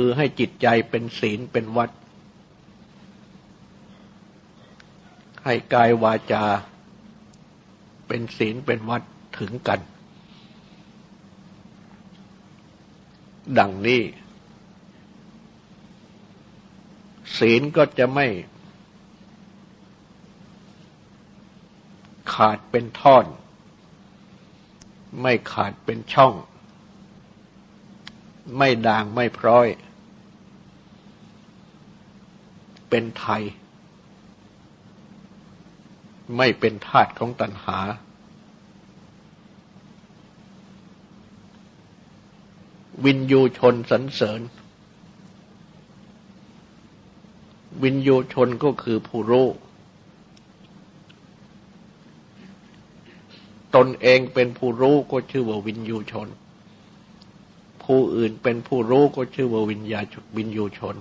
คือให้จิตใจเป็นศีลเป็นวัด ให้กายวาจา เป็นศีลเป็นวัดถึงกัน ดังนี้ ศีลก็จะไม่ ขาดเป็นท่อน ไม่ขาดเป็นช่องไม่ด่างไม่พร้อย เป็นไทย ไม่เป็นธาตุของตัณหา วินยูชนสรรเสริญ วินยูชนก็คือผู้รู้ตนเองเป็นผู้รู้ก็ชื่อว่าวินยูชน ผู้อื่นเป็นผู้รู้ก็ชื่อว่าวิญญาจุวิญญูชน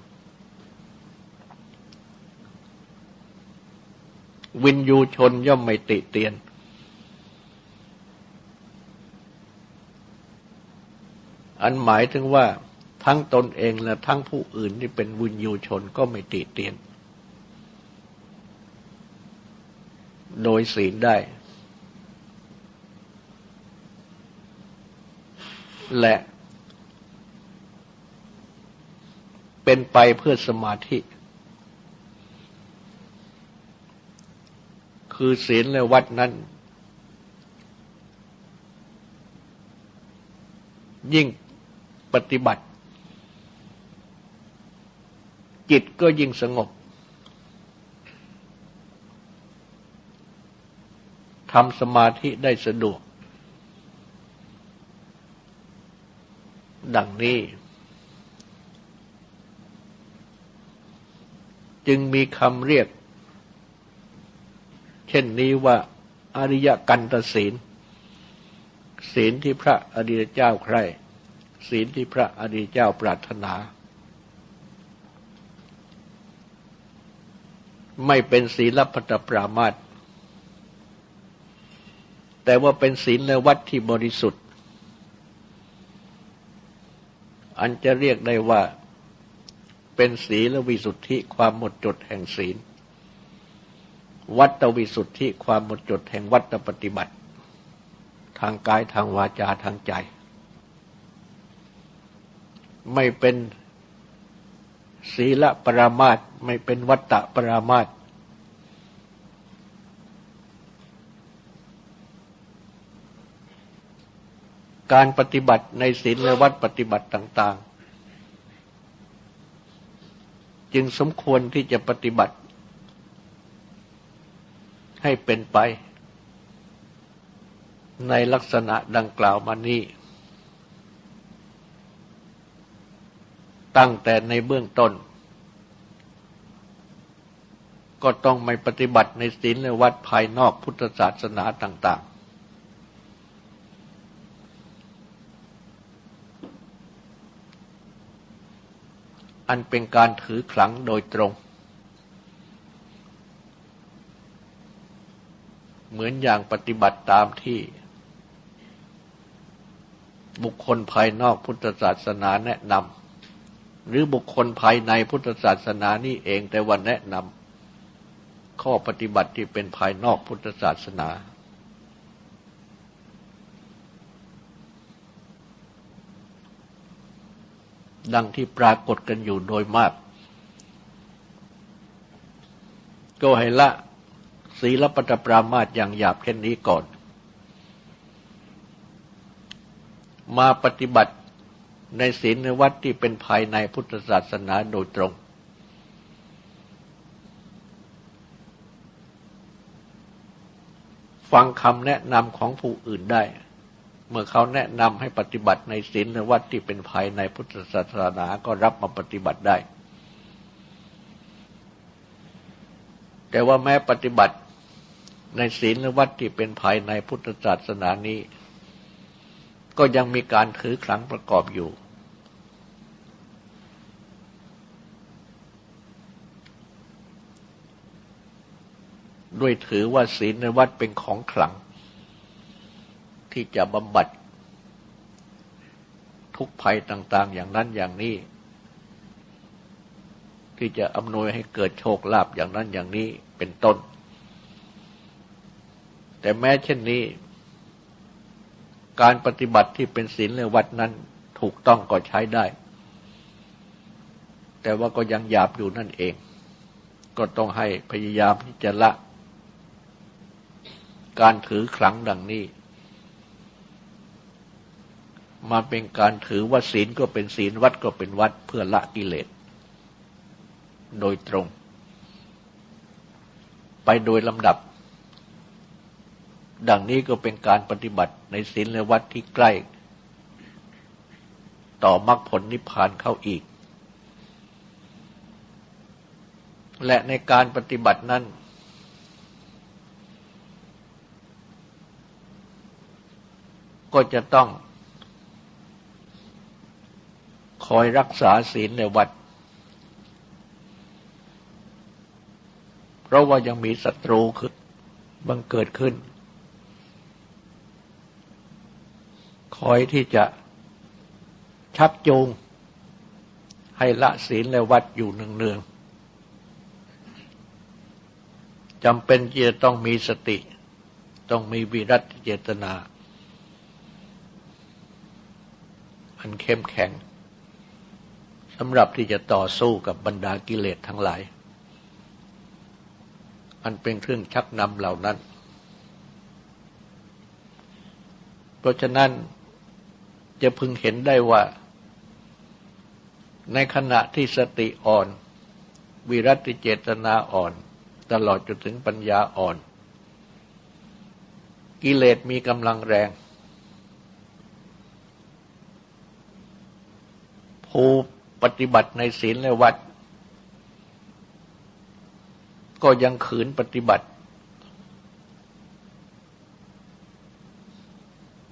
วิญญูชนย่อมไม่ติเตียน อันหมายถึงว่าทั้งตนเองและทั้งผู้อื่นที่เป็นวิญญูชนก็ไม่ติเตียน โดยศีลได้ และเป็นไปเพื่อสมาธิ คือศีลและวัดนั้น ยิ่งปฏิบัติ จิตก็ยิ่งสงบทำสมาธิได้สะดวก ดังนี้ จึงมีคำเรียก เช่นนี้ว่าอริยกันตศีล ศีลที่พระอริยเจ้าใครศีลที่พระอริยเจ้าปรารถนา ไม่เป็นศีลพัตปรามาตแต่ว่าเป็นศีลในวัดที่บริสุทธิ์ อันจะเรียกได้ว่าเป็นศีลวิสุทธิความหมดจดแห่งศีล วัตวิสุทธิความหมดจดแห่งวัตปฏิบัติ ทางกายทางวาจาทางใจ ไม่เป็นศีลปรามาตไม่เป็นวัตตะปรามาตการปฏิบัติในศีลและวัดปฏิบัติต่าง ๆ จึงสมควรที่จะปฏิบัติ ให้เป็นไป ในลักษณะดังกล่าวมานี้ ตั้งแต่ในเบื้องต้น ก็ต้องไม่ปฏิบัติในศีลและวัดภายนอกพุทธศาสนาต่าง ๆ อันเป็นการถือขลังโดยตรง เหมือนอย่างปฏิบัติตามที่ บุคคลภายนอกพุทธศาสนาแนะนำหรือบุคคลภายในพุทธศาสนานี่เองแต่ว่าแนะนำข้อปฏิบัติที่เป็นภายนอกพุทธศาสนา ดังที่ปรากฏกันอยู่โดยมาก ก็ให้ละ ศีลปตปรามาตอย่างหยาบเช่นนี้ก่อน มาปฏิบัติในศีลในวัดที่เป็นภายในพุทธศาสนาโดยตรง ฟังคำแนะนำของผู้อื่นได้ เมื่อเขาแนะนำให้ปฏิบัติในศีลในวัดที่เป็นภายในพุทธศาสนาก็รับมาปฏิบัติได้แต่ว่าแม้ปฏิบัติ ในศีลวัดที่เป็นภายในพุทธศาสนานี้ ก็ยังมีการถือครั้งประกอบอยู่ ด้วยถือว่าศีลในวัดเป็นของขลัง ที่จะบำบัด ทุกภัยต่าง ๆ อย่างนั้นอย่างนี้ ที่จะอำนวยให้เกิดโชคลาภอย่างนั้นอย่างนี้เป็นต้น แต่แม้เช่นนี้ การปฏิบัติที่เป็นศีลในวัดนั้นถูกต้องก็ใช้ได้ แต่ว่าก็ยังหยาบอยู่นั่นเอง ก็ต้องให้พยายามที่จะละ การถือครั้งดังนี้ มาเป็นการถือว่าศีลก็เป็นศีลวัดก็เป็นวัดเพื่อละกิเลสโดยตรง ไปโดยลำดับ ดังนี้ก็เป็นการปฏิบัติในศีลและวัดที่ใกล้ ต่อมรรคผลนิพพานเข้าอีก และในการปฏิบัตินั้น ก็จะต้องคอยรักษาศีลในวัด เพราะว่ายังมีศัตรูขึ้นบังเกิดขึ้น คอยที่จะชักจูง ให้ละศีลและวัดอยู่เนืองๆจำเป็นที่จะต้องมีสติ ต้องมีวิรัตเจตนา อันเข้มแข็งสำหรับที่จะต่อสู้กับบรรดากิเลสทั้งหลาย อันเป็นเครื่องชักนำเหล่านั้น เพราะฉะนั้น จะพึงเห็นได้ว่า ในขณะที่สติอ่อน วิรัติเจตนาอ่อน ตลอดจนถึงปัญญาอ่อน กิเลสมีกำลังแรง ผู้ปฏิบัติในศีลและวัด ก็ยังขืนปฏิบัติ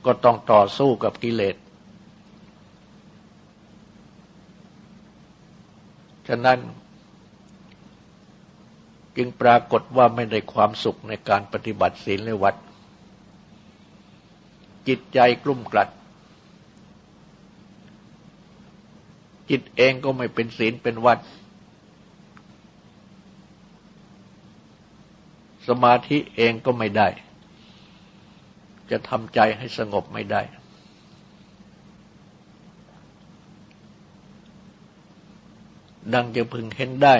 ก็ต้องต่อสู้กับกิเลส ฉะนั้น จึงปรากฏว่าไม่ได้ความสุขในการปฏิบัติศีลในวัด จิตใจกลุ่มกลัด จิตเองก็ไม่เป็นศีลเป็นวัด สมาธิเองก็ไม่ได้ จะทำใจให้สงบไม่ได้ ดังจะพึงเห็นได้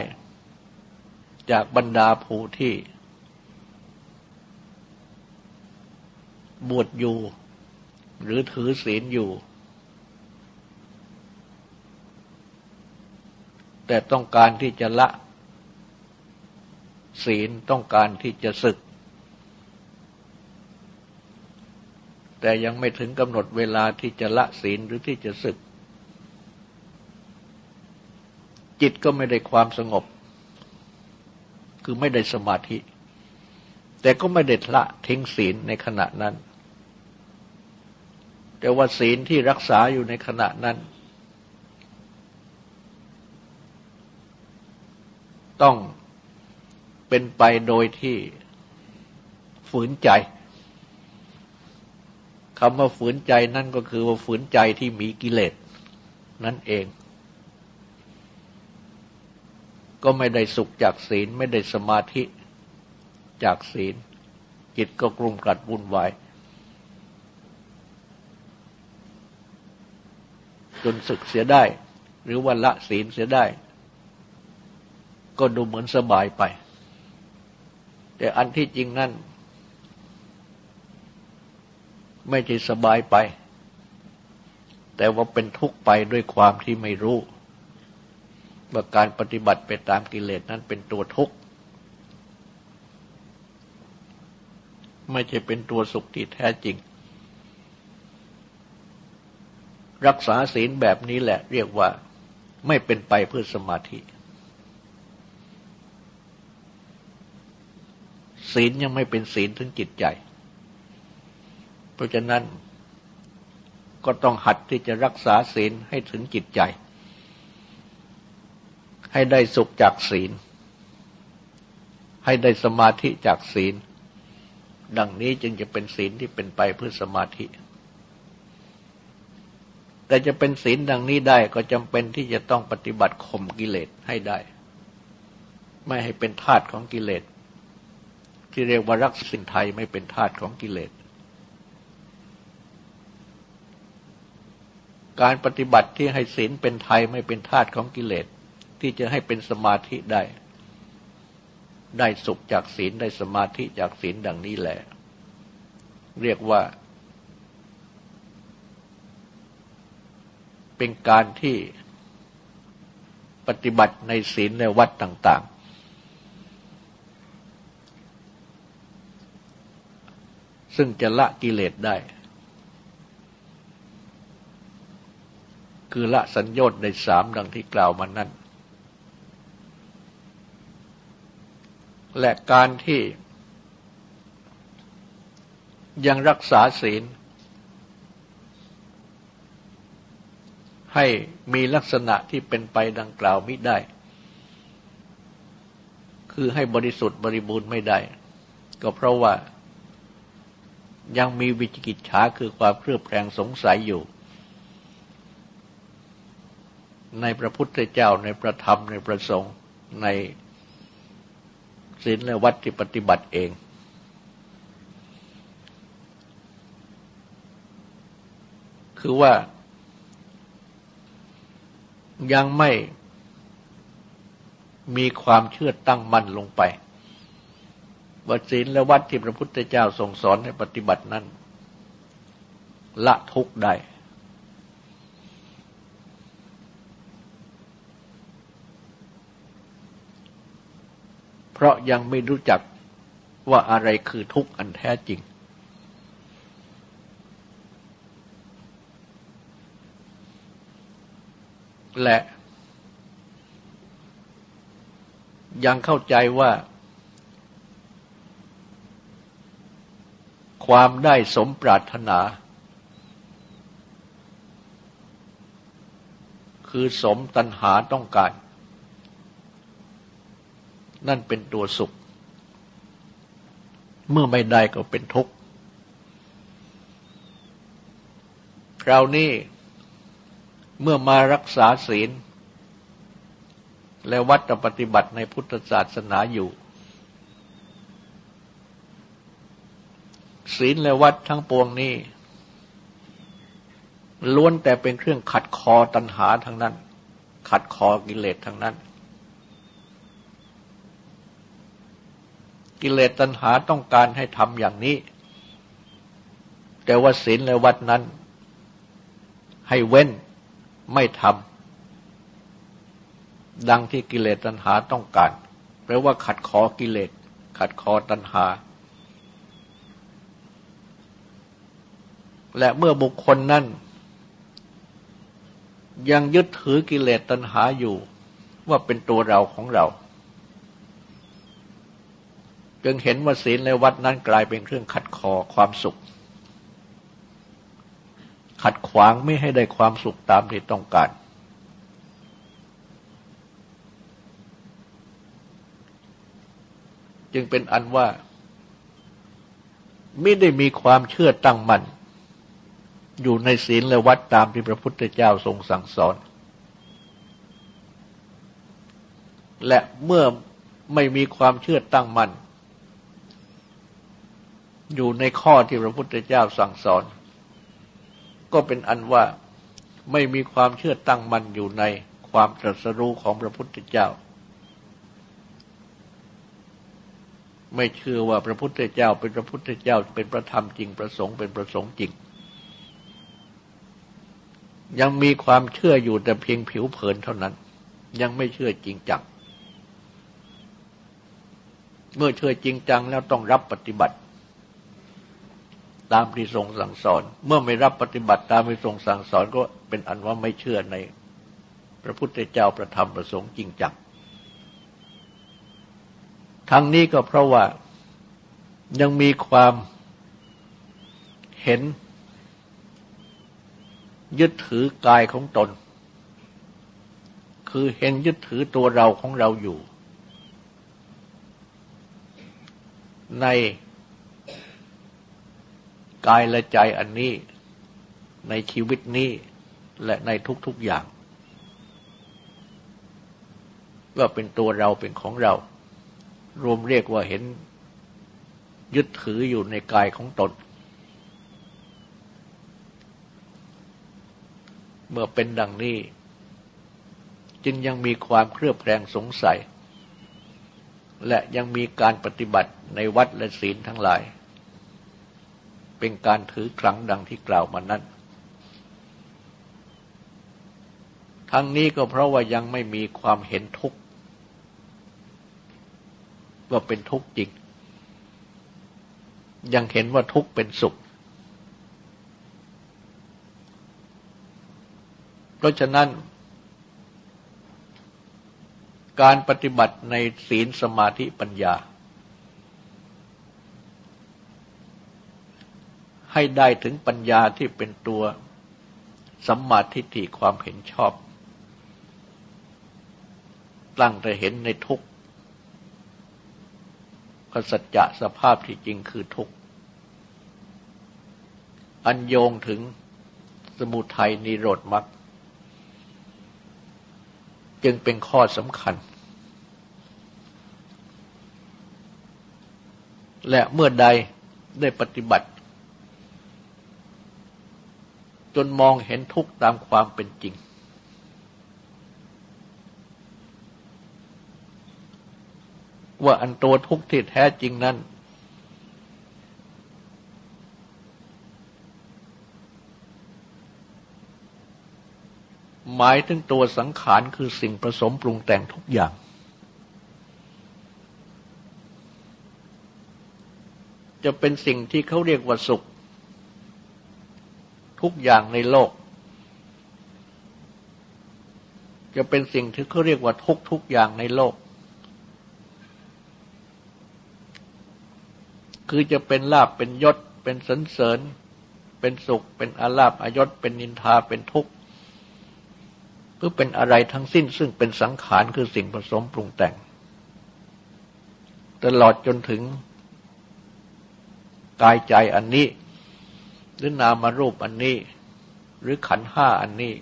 จากบรรดาผู้ที่ บวชอยู่ หรือถือศีลอยู่ แต่ต้องการที่จะละ ศีลต้องการที่จะศึก แต่ยังไม่ถึงกำหนดเวลาที่จะละศีลหรือที่จะศึก จิตก็ไม่ได้ความสงบ คือไม่ได้สมาธิ แต่ก็ไม่ได้ละทิ้งศีลในขณะนั้น แต่ว่าศีลที่รักษาอยู่ในขณะนั้น ต้องเป็นไปโดยที่ฝืนใจคำว่าฝืนใจนั่นก็คือว่าฝืนใจที่มีกิเลสนั่นเอง ก็ไม่ได้สุขจากศีล ไม่ได้สมาธิจากศีล จิตก็กลุ่มกลัดวุ่นวายจนศึกเสียได้ หรือว่าละศีลเสียได้ ก็ดูเหมือนสบายไป แต่อันที่จริงนั่น ไม่ใช่สบายไป แต่ว่าเป็นทุกข์ไปด้วยความที่ไม่รู้ ว่าการปฏิบัติไปตามกิเลสนั้นเป็นตัวทุกข์ ไม่ใช่เป็นตัวสุขที่แท้จริง รักษาศีลแบบนี้แหละเรียกว่าไม่เป็นไปเพื่อสมาธิ ศีลยังไม่เป็นศีลถึงจิตใจ เพราะฉะนั้นก็ต้องหัดที่จะรักษาศีลให้ถึงจิตใจ ให้ได้สุขจากศีล ให้ได้สมาธิจากศีล ดังนี้จึงจะเป็นศีลที่เป็นไปเพื่อสมาธิ แต่จะเป็นศีลดังนี้ได้ก็จำเป็นที่จะต้องปฏิบัติข่มกิเลสให้ได้ ไม่ให้เป็นทาตของกิเลสที่เรียกว่ารักสินไทยไม่เป็นทาตของกิเลสการปฏิบัติที่ให้ศีลเป็นไทยไม่เป็นทาตของกิเลส ที่จะให้เป็นสมาธิได้ ได้สุขจากศีลได้สมาธิจากศีลดังนี้แหละ เรียกว่า เป็นการที่ปฏิบัติในศีลในวัดต่าง ๆ ซึ่งจะละกิเลสได้ คือละสัญญน์ในสามดังที่กล่าวมานั้น และการที่ยังรักษาศีล ให้มีลักษณะที่เป็นไปดังกล่าวมิได้ คือให้บริสุทธิ์บริบูรณ์ไม่ได้ ก็เพราะว่ายังมีวิจิกิจฉาคือความเครือบแคลงสงสัยอยู่ ในพระพุทธเจ้าในพระธรรมในพระสงฆ์ใน ศีลและวัดที่ปฏิบัติเอง คือว่า ยังไม่มีความเชื่อตั้งมั่นลงไปว่าศีลและวัดที่พระพุทธเจ้าทรงสอนให้ปฏิบัตินั้น ละทุกได้ เพราะยังไม่รู้จักว่าอะไรคือทุกข์อันแท้จริง และยังเข้าใจว่า ความได้สมปรารถนา คือสมตัณหาต้องการ นั่นเป็นตัวสุข เมื่อไม่ได้ก็เป็นทุกข์คราวนี้เมื่อมารักษาศีล และวัดปฏิบัติในพุทธศาสนาอยู่ ศีลและวัดทั้งปวงนี้ ล้วนแต่เป็นเครื่องขัดคอตัณหาทั้งนั้น ขัดคอกิเลสทั้งนั้น กิเลสตัณหาต้องการให้ทำอย่างนี้ แต่ว่าศีลและวัดนั้น ให้เว้นไม่ทำดังที่กิเลสตัณหาต้องการแปลว่าขัดคอกิเลส ขัดคอตัณหา และเมื่อบุคคลนั้นยังยึดถือกิเลสตัณหาอยู่ ว่าเป็นตัวเราของเรา จึงเห็นว่าศีลในวัดนั้นกลายเป็นเครื่องขัดคอความสุข ขัดขวางไม่ให้ได้ความสุขตามที่ต้องการ จึงเป็นอันว่าไม่ได้มีความเชื่อตั้งมั่นอยู่ในศีลและวัดตามที่พระพุทธเจ้าทรงสั่งสอน และเมื่อไม่มีความเชื่อตั้งมั่น อยู่ในข้อที่พระพุทธเจ้าสั่งสอน ก็เป็นอันว่าไม่มีความเชื่อตั้งมั่นอยู่ในความตรัสรู้ของพระพุทธเจ้า ไม่เชื่อว่าพระพุทธเจ้าเป็นพระพุทธเจ้าเป็นพระธรรมจริงประสงค์เป็นประสงค์จริง ยังมีความเชื่ออยู่แต่เพียงผิวเผินเท่านั้น ยังไม่เชื่อจริงจัง เมื่อเชื่อจริงจังแล้วต้องรับปฏิบัติ ตามที่ทรงสั่งสอน เมื่อไม่รับปฏิบัติตามที่ทรงสั่งสอนก็เป็นอันว่าไม่เชื่อในพระพุทธเจ้าประธรรมประสงค์จริงจังทั้งนี้ก็เพราะว่ายังมีความเห็น ยึดถือกายของตน คือเห็นยึดถือตัวเราของเราอยู่ ใน กายและใจอันนี้ ในชีวิตนี้และในทุกๆอย่างว่าเป็นตัวเราเป็นของเรา รวมเรียกว่าเห็น ยึดถืออยู่ในกายของตน เมื่อเป็นดังนี้ จึงยังมีความเครือบแคลงสงสัย และยังมีการปฏิบัติในวัดและศีลทั้งหลาย เป็นการถือครั้งดังที่กล่าวมานั้น ทั้งนี้ก็เพราะว่ายังไม่มีความเห็นทุกข์ว่าเป็นทุกข์จริง ยังเห็นว่าทุกข์เป็นสุข เพราะฉะนั้น การปฏิบัติในศีลสมาธิปัญญา ให้ได้ถึงปัญญาที่เป็นตัวสัมมาทิฏฐิความเห็นชอบ ตั้งแต่เห็นในทุกข์สัจจะสภาพที่จริงคือทุกข์ อันโยงถึงสมุทัยนิโรธมรรคจึงเป็นข้อสำคัญ และเมื่อใดได้ปฏิบัติ จนมองเห็นทุกข์ตามความเป็นจริง ว่าอันตัวทุกข์ที่แท้จริงนั้น หมายถึงตัวสังขารคือสิ่งผสมปรุงแต่งทุกอย่างจะเป็นสิ่งที่เขาเรียกว่าสุข ทุกอย่างในโลก จะเป็นสิ่งที่เขาเรียกว่าทุกทุกอย่างในโลก คือจะเป็นลาบเป็นยศ เป็นสันเสริญ เป็นสุข เป็นอาลาบอายศ เป็นนินทาเป็นทุกข์หรือเป็นอะไรทั้งสิ้น ซึ่งเป็นสังขารคือสิ่งผสมปรุงแต่ง ตลอดจนถึงกายใจอันนี้ หรือนามารูปอันนี้ หรือขันห้าอันนี้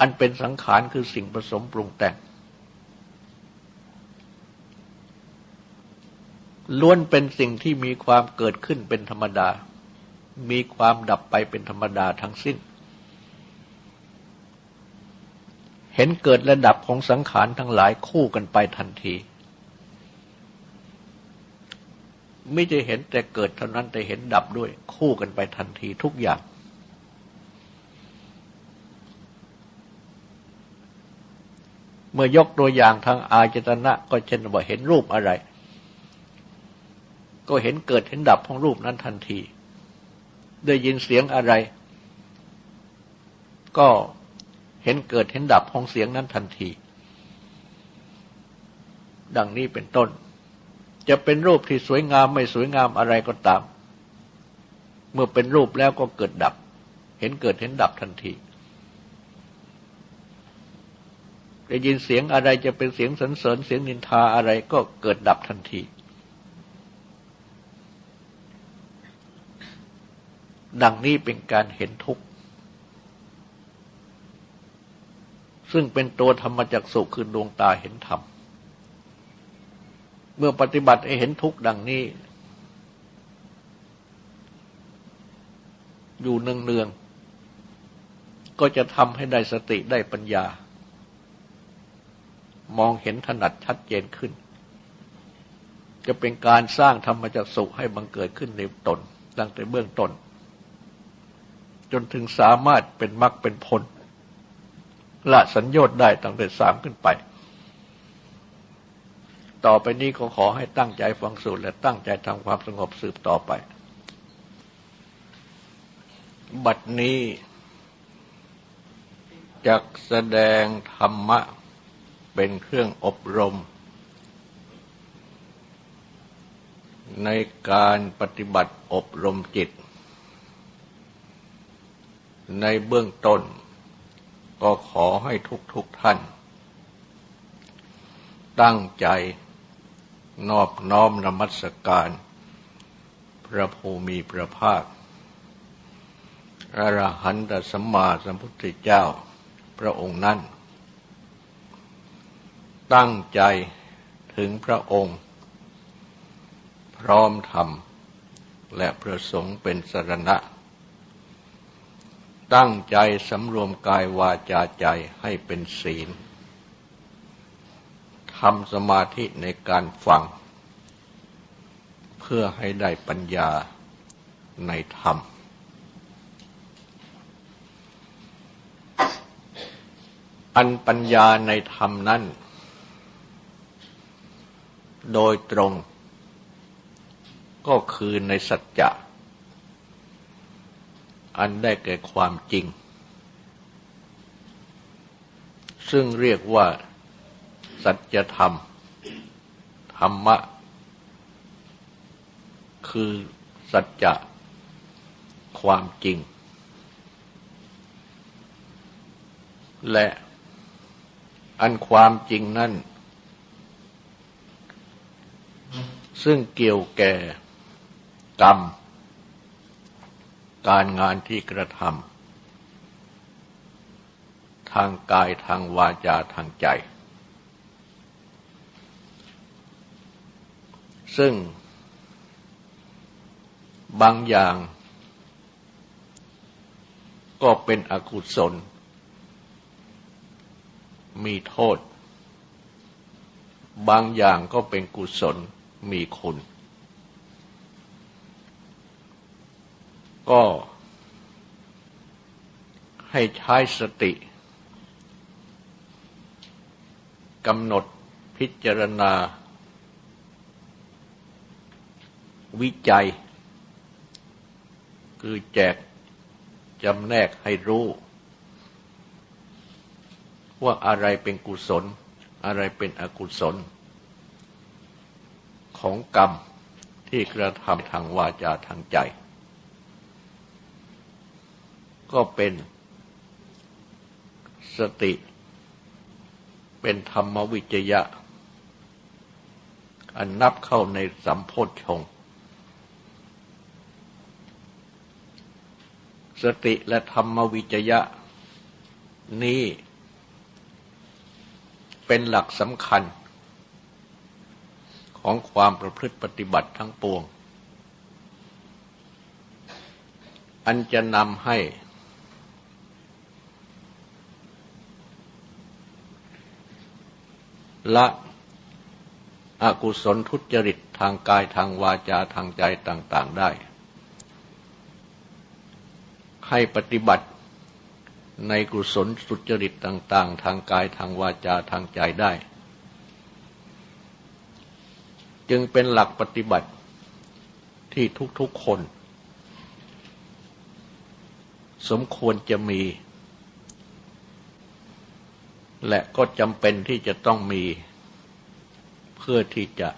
อันเป็นสังขารคือสิ่งผสมปรุงแต่ง ล้วนเป็นสิ่งที่มีความเกิดขึ้นเป็นธรรมดา มีความดับไปเป็นธรรมดาทั้งสิ้น เห็นเกิดและดับของสังขารทั้งหลายคู่กันไปทันที ไม่จะเห็นแต่เกิดเท่านั้นแต่เห็นดับด้วย คู่กันไปทันทีทุกอย่าง เมื่อยกตัวอย่างทางอาจตนะ ก็เช่นว่าเห็นรูปอะไร ก็เห็นเกิดเห็นดับของรูปนั้นทันที ได้ยินเสียงอะไร ก็เห็นเกิดเห็นดับของเสียงนั้นทันที ดังนี้เป็นต้น จะเป็นรูปที่สวยงามไม่สวยงามอะไรก็ตาม เมื่อเป็นรูปแล้วก็เกิดดับ เห็นเกิดเห็นดับทันทีได้ยินเสียงอะไรจะเป็นเสียงสรรเสริญเสียงนินทาอะไรก็เกิดดับทันที ดังนี้เป็นการเห็นทุกข์ ซึ่งเป็นตัวธรรมจักสุคือดวงตาเห็นธรรม เมื่อปฏิบัติเห็นทุกข์ดังนี้ อยู่เนืองๆก็จะทำให้ได้สติได้ปัญญา มองเห็นถนัดชัดเจนขึ้น จะเป็นการสร้างธรรมจักสุให้บังเกิดขึ้นในตนตั้งแต่เบื้องต้นจนถึงสามารถเป็นมรรคเป็นผลละสัญญต์ได้ตั้งแต่สามขึ้นไป ต่อไปนี้ก็ขอให้ตั้งใจฟังสูตรและตั้งใจทำความสงบสืบต่อไป บัดนี้จักแสดงธรรมะเป็นเครื่องอบรม ในการปฏิบัติอบรมจิต ในเบื้องต้น ก็ขอให้ทุกทุกท่าน ตั้งใจ นอบน้อมนมัสการ พระภูมิพระภาค อรหันตสัมมาสัมพุทธเจ้าพระองค์นั้น ตั้งใจถึงพระองค์ พร้อมธรรม และประสงค์เป็นสรณะ ตั้งใจสำรวมกายวาจาใจให้เป็นศีล ทำสมาธิในการฟัง เพื่อให้ได้ปัญญาในธรรม อันปัญญาในธรรมนั้น โดยตรงก็คือในสัจจะ อันได้แก่ความจริง ซึ่งเรียกว่า สัจธรรม ธรรมะ คือสัจจะความจริง และอันความจริงนั่น ซึ่งเกี่ยวแก่กรรม การงานที่กระทำทางกายทางวาจาทางใจ ซึ่งบางอย่างก็เป็นอกุศล มีโทษ บางอย่างก็เป็นกุศลมีคุณ ก็ให้ใช้สติกำหนดพิจารณา วิจัย คือแจกจำแนกให้รู้ ว่าอะไรเป็นกุศล อะไรเป็นอกุศล ของกรรมที่กระทำทางวาจาทางใจ ก็เป็นสติ เป็นธรรมวิจยะ อันนับเข้าในสัมโพธชง สติและธรรมวิจยะ นี้ เป็นหลักสำคัญ ของความประพฤติปฏิบัติทั้งปวง อันจะนำให้ ละอกุศลทุจริตทางกายทางวาจาทางใจต่าง ๆ ได้ ให้ปฏิบัติในกุศลสุจริตต่าง ๆ ทางกายทางวาจาทางใจได้ จึงเป็นหลักปฏิบัติที่ทุกๆคน สมควรจะมี และก็จำเป็นที่จะต้องมี เพื่อที่จะ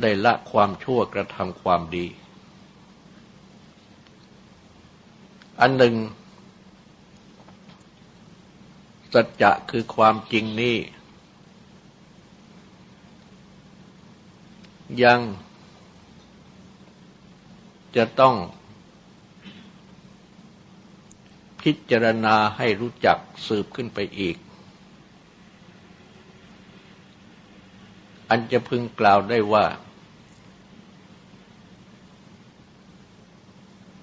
ได้ละความชั่วกระทำความดี อันหนึ่ง สัจจะคือความจริงนี้ ยังจะต้องพิจารณาให้รู้จักสืบขึ้นไปอีก อันจะพึงกล่าวได้ว่า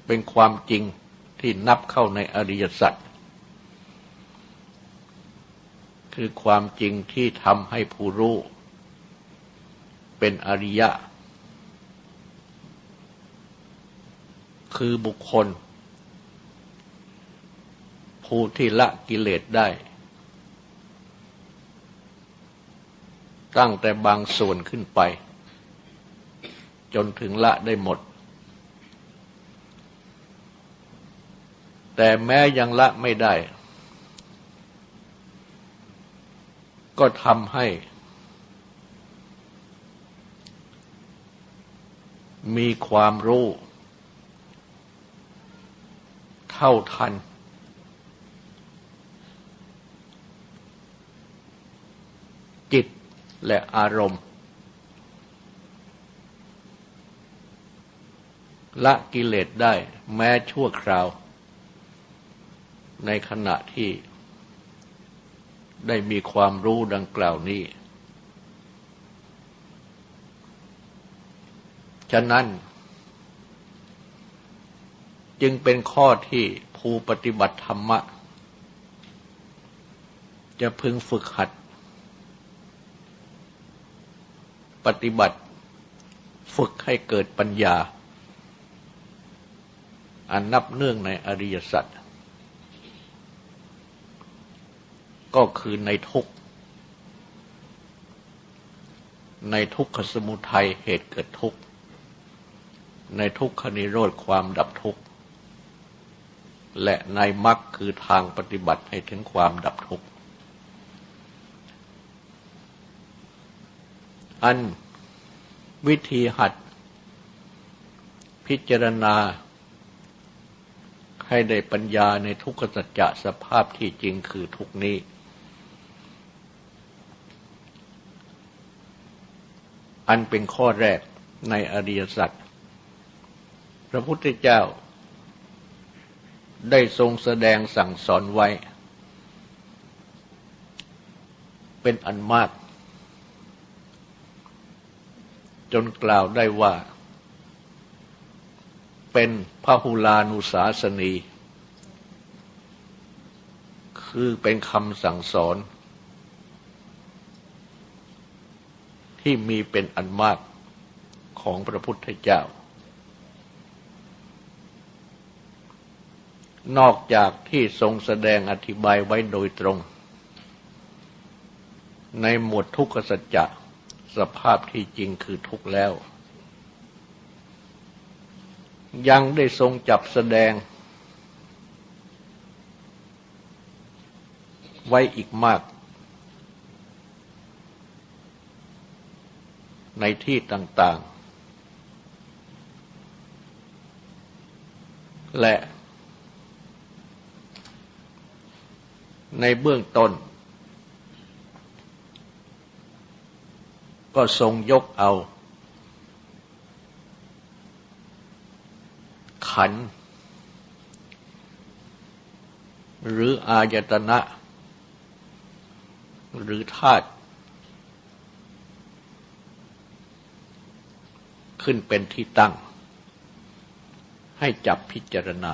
เป็นความจริง ที่นับเข้าในอริยสัจคือความจริงที่ทำให้ผู้รู้เป็นอริยะ คือบุคคล ผู้ที่ละกิเลสได้ ตั้งแต่บางส่วนขึ้นไป จนถึงละได้หมด แต่แม้ยังละไม่ได้ ก็ทำให้ มีความรู้ เท่าทัน จิตและอารมณ์ ละกิเลสได้แม้ชั่วคราว ในขณะที่ได้มีความรู้ดังกล่าวนี้ ฉะนั้น จึงเป็นข้อที่ผู้ปฏิบัติธรรมะ จะพึงฝึกหัด ปฏิบัติฝึกให้เกิดปัญญา อันนับเนื่องในอริยสัจ ก็คือในทุกในทุกขสมุทัยเหตุเกิดทุกในทุกขนิโรธความดับทุกข์และในมรรคคือทางปฏิบัติให้ถึงความดับทุกข์ อันวิธีหัด พิจารณา ให้ได้ปัญญาในทุกขสัจจะสภาพที่จริงคือทุกนี้ อันเป็นข้อแรกในอริยสัจพระพุทธเจ้า ได้ทรงแสดงสั่งสอนไว้ เป็นอันมาก จนกล่าวได้ว่า เป็นพระหุลานุสาสนี คือเป็นคำสั่งสอน ที่มีเป็นอันมากของพระพุทธเจ้า นอกจากที่ทรงแสดงอธิบายไว้โดยตรง ในหมวดทุกขสัจจะสภาพที่จริงคือทุกข์แล้ว ยังได้ทรงจับแสดง ไว้อีกมาก ในที่ต่าง ๆ และ ในเบื้องต้น ก็ทรงยกเอา ขัน หรืออายตนะ หรือธาตุ ขึ้นเป็นที่ตั้ง ให้จับพิจารณา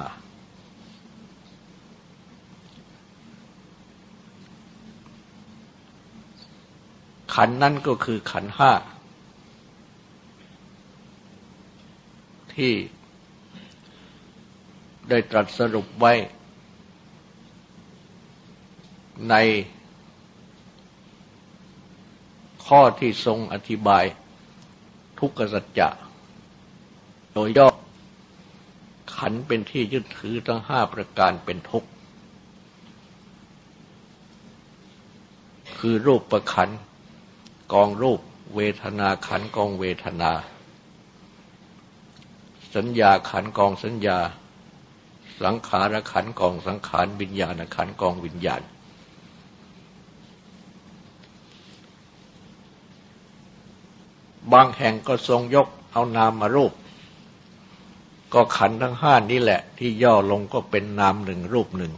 ขันนั่นก็คือขันห้า ที่ได้ตรัสสรุปไว้ ในข้อที่ทรงอธิบาย ทุกขสัจจะ โดยย่อขันเป็นที่ยึดถือทั้งห้าประการเป็นทุกข์คือรูปประขันกองรูป เวทนาขันกองเวทนา สัญญาขันกองสัญญา สังขารขันกองสังขารวิญญาณขันกองวิญญาณ บางแห่งก็ทรงยกเอานามมารูป ก็ขันทั้งห้านี้แหละ ที่ย่อลงก็เป็นนามหนึ่งรูปหนึ่ง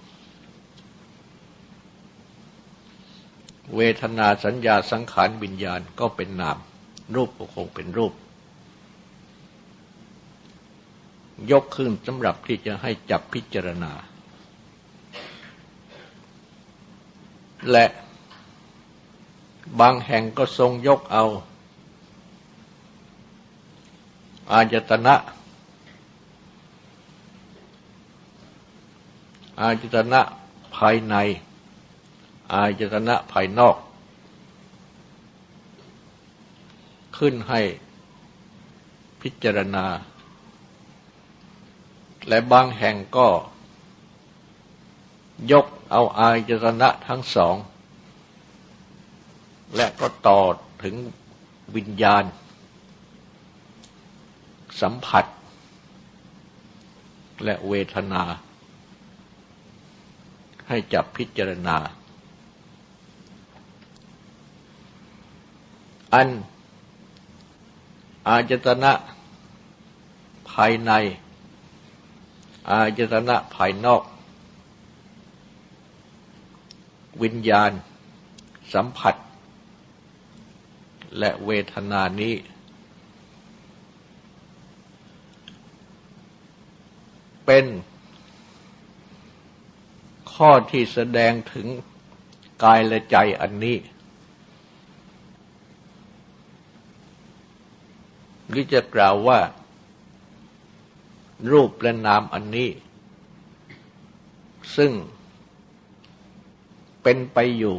เวทนาสัญญาสังขารวิญญาณก็เป็นนาม รูปก็คงเป็นรูป ยกขึ้นสำหรับที่จะให้จับพิจารณา และบางแห่งก็ทรงยกเอา อายตนะ อายตนะภายใน อายตนะภายนอก ขึ้นให้พิจารณา และบางแห่งก็ ยกเอาอายตนะทั้งสอง และก็ต่อถึงวิญญาณ สัมผัส และเวทนา ให้จับพิจารณา อัน อาจตนะภายใน อาจตนะภายนอก วิญญาณ สัมผัส และเวทนานี้ เป็น ข้อที่แสดงถึงกายและใจอันนี้ หรือจะกล่าวว่า รูปและนามอันนี้ ซึ่งเป็นไปอยู่